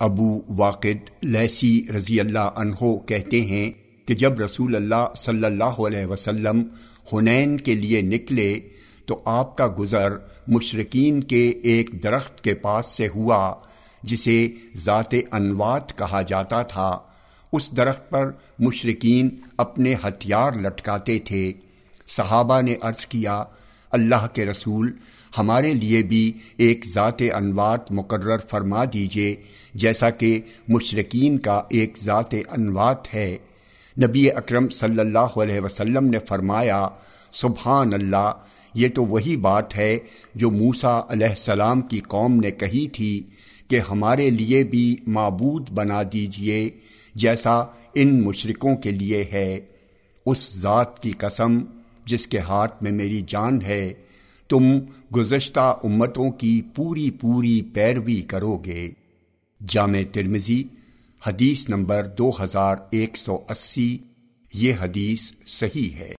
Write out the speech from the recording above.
ابو واقد laissez رضی اللہ عنہ کہتے ہیں کہ جب رسول اللہ صلی اللہ علیہ وسلم ہنین کے لیے نکلے تو آپ کا گزر مشرقین کے ایک درخت کے پاس سے ہوا، جسے ذات انوات کہا جاتا تھا۔ اس درخت پر مشرقین اپنے ہتھیار لٹکاتے تھے۔ صحابہ نے عرض کیا اللہ کے رسول، ہمارے لیے بھی ایک ذات انوات مقرر فرما دیجیے، جیسا کہ مشرقین کا ایک ذات انوات ہے۔ نبی اکرم صلی اللہ علیہ وسلم نے فرمایا، سبحان اللہ، یہ تو وہی بات ہے جو موسا علیہ السلام کی قوم نے کہی تھی کہ ہمارے لیے بھی معبود بنا دیجیے، جیسا ان مشرکوں کے لیے ہے۔ اس ذات کی قسم جس کے ہاتھ میں میری جان ہے، تم گزشتہ امتوں کی پوری پوری پیروی کرو گے۔ جامع ترمزی حدیث نمبر دو ہزار ایک سو اسی، یہ حدیث صحیح ہے۔